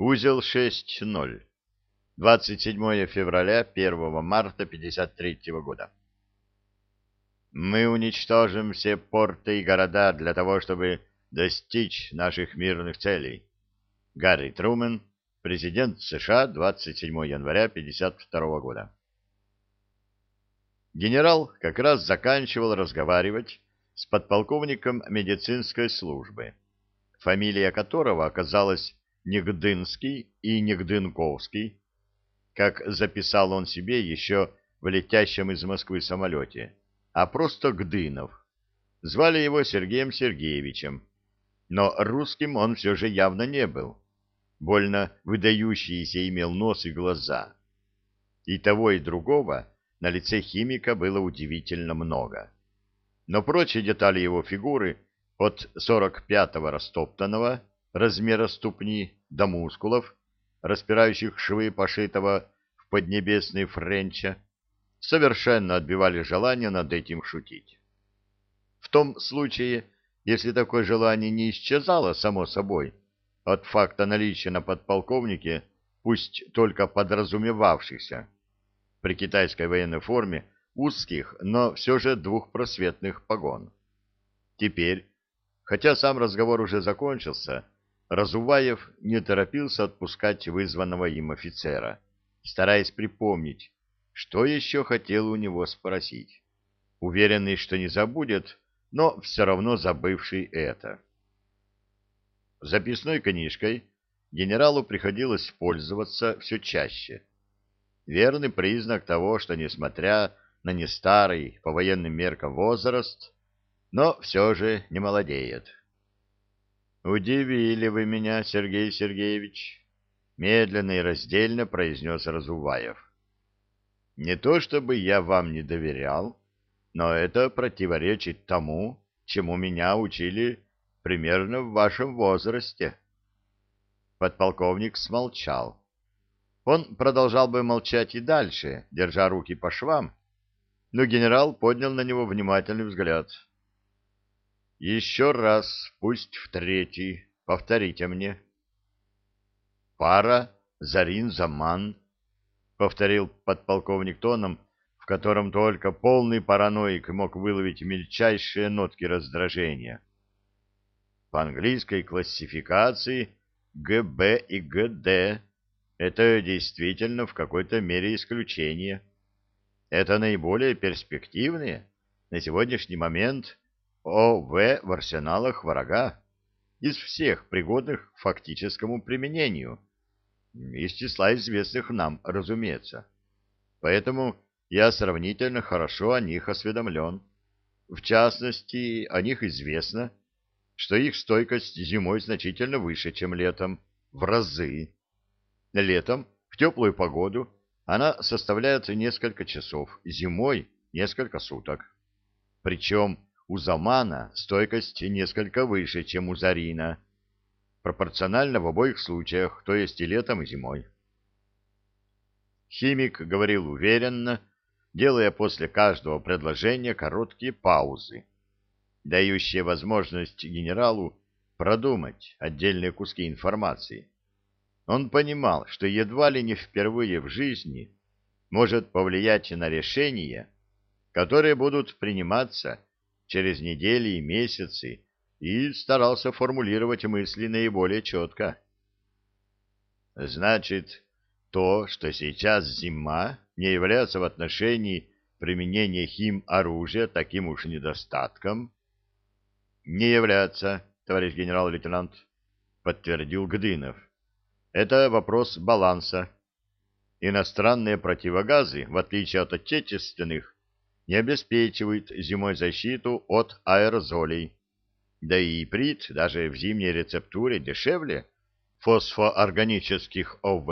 Узел 6.0. 27 февраля 1 марта 53 года. Мы уничтожим все порты и города для того, чтобы достичь наших мирных целей. Гарри Трумен, президент США, 27 января 1952 года. Генерал как раз заканчивал разговаривать с подполковником медицинской службы, фамилия которого оказалась Негдынский и Негдынковский, как записал он себе еще в летящем из Москвы самолете, а просто Гдынов. Звали его Сергеем Сергеевичем, но русским он все же явно не был. Больно выдающийся имел нос и глаза. И того, и другого на лице химика было удивительно много. Но прочие детали его фигуры, от 45-го растоптанного размера ступни до мускулов, распирающих швы пошитого в поднебесной френча, совершенно отбивали желание над этим шутить. В том случае, если такое желание не исчезало само собой от факта наличия на подполковнике, пусть только подразумевавшихся, при китайской военной форме узких, но все же двухпросветных погон. Теперь, хотя сам разговор уже закончился, Разуваев не торопился отпускать вызванного им офицера, стараясь припомнить, что еще хотел у него спросить, уверенный, что не забудет, но все равно забывший это. Записной книжкой генералу приходилось пользоваться все чаще. Верный признак того, что, несмотря на не старый по военным меркам возраст, но все же не молодеет. «Удивили вы меня, Сергей Сергеевич», — медленно и раздельно произнес Разуваев. «Не то чтобы я вам не доверял, но это противоречит тому, чему меня учили примерно в вашем возрасте». Подполковник смолчал. Он продолжал бы молчать и дальше, держа руки по швам, но генерал поднял на него внимательный взгляд. Еще раз, пусть в третий, повторите мне. Пара Зарин-Заман, повторил подполковник тоном, в котором только полный параноик мог выловить мельчайшие нотки раздражения. По английской классификации ГБ и ГД это действительно в какой-то мере исключение. Это наиболее перспективные на сегодняшний момент ОВ в арсеналах врага из всех пригодных к фактическому применению, из числа известных нам, разумеется. Поэтому я сравнительно хорошо о них осведомлен. В частности, о них известно, что их стойкость зимой значительно выше, чем летом, в разы. Летом, в теплую погоду, она составляет несколько часов, зимой — несколько суток. Причем у Замана стойкость несколько выше, чем у Зарина, пропорционально в обоих случаях, то есть и летом, и зимой. Химик говорил уверенно, делая после каждого предложения короткие паузы, дающие возможность генералу продумать отдельные куски информации. Он понимал, что едва ли не впервые в жизни может повлиять на решения, которые будут приниматься через недели и месяцы и старался формулировать мысли наиболее четко. Значит, то, что сейчас зима, не является в отношении применения хим оружия таким уж недостатком? Не является, товарищ генерал-лейтенант, подтвердил Гдынов. Это вопрос баланса. Иностранные противогазы, в отличие от отечественных, не обеспечивают зимой защиту от аэрозолей. Да и иприт даже в зимней рецептуре дешевле фосфоорганических ОВ.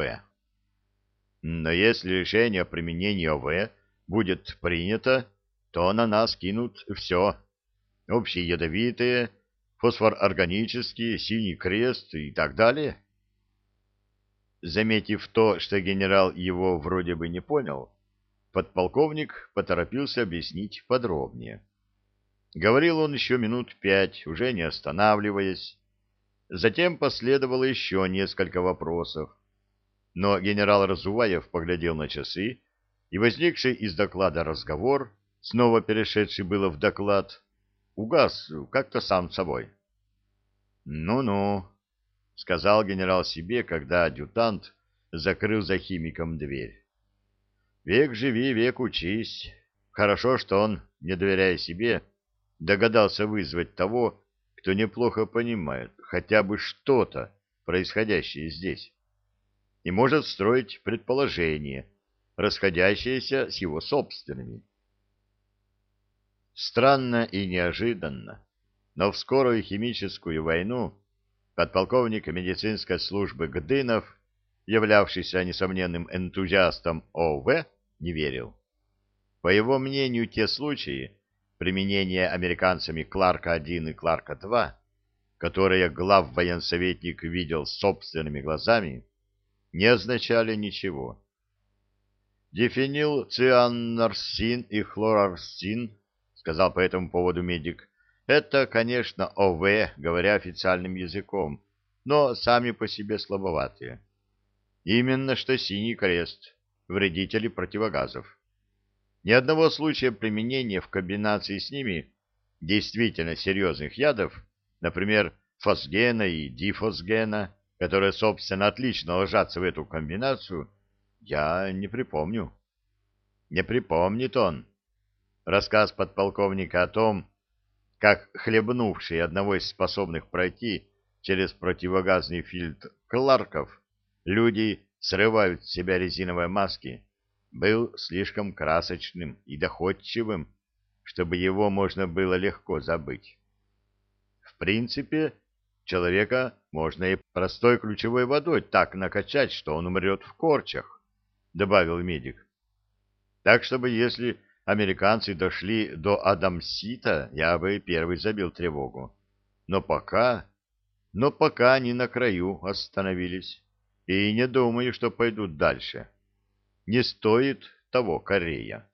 Но если решение о применении ОВ будет принято, то на нас кинут все. Общие ядовитые, фосфорорганические, синий крест и так далее. Заметив то, что генерал его вроде бы не понял, подполковник поторопился объяснить подробнее. Говорил он еще минут пять, уже не останавливаясь. Затем последовало еще несколько вопросов. Но генерал Разуваев поглядел на часы, и возникший из доклада разговор, снова перешедший было в доклад, угас как-то сам собой. «Ну-ну», — сказал генерал себе, когда адъютант закрыл за химиком дверь. «Век живи, век учись. Хорошо, что он, не доверяя себе, догадался вызвать того, кто неплохо понимает хотя бы что-то, происходящее здесь, и может строить предположения, расходящиеся с его собственными. Странно и неожиданно, но в скорую химическую войну подполковник медицинской службы Гдынов, являвшийся несомненным энтузиастом ОВ, не верил. По его мнению, те случаи применения американцами Кларка-1 и Кларка-2, которые глав военсоветник видел собственными глазами, не означали ничего. Дефинил цианнарсин и хлорарсин сказал по этому поводу медик. Это, конечно, ОВ, говоря официальным языком, но сами по себе слабоватые. Именно что синий крест, вредители противогазов. Ни одного случая применения в комбинации с ними действительно серьезных ядов, например, фосгена и дифосгена, которые, собственно, отлично ложатся в эту комбинацию, я не припомню. Не припомнит он, Рассказ подполковника о том, как хлебнувшие одного из способных пройти через противогазный фильтр Кларков люди срывают с себя резиновые маски, был слишком красочным и доходчивым, чтобы его можно было легко забыть. В принципе, человека можно и простой ключевой водой так накачать, что он умрет в корчах, добавил медик. Так, чтобы если американцы дошли до Адамсита, я бы первый забил тревогу. Но пока... Но пока они на краю остановились. И не думаю, что пойдут дальше. Не стоит того Корея.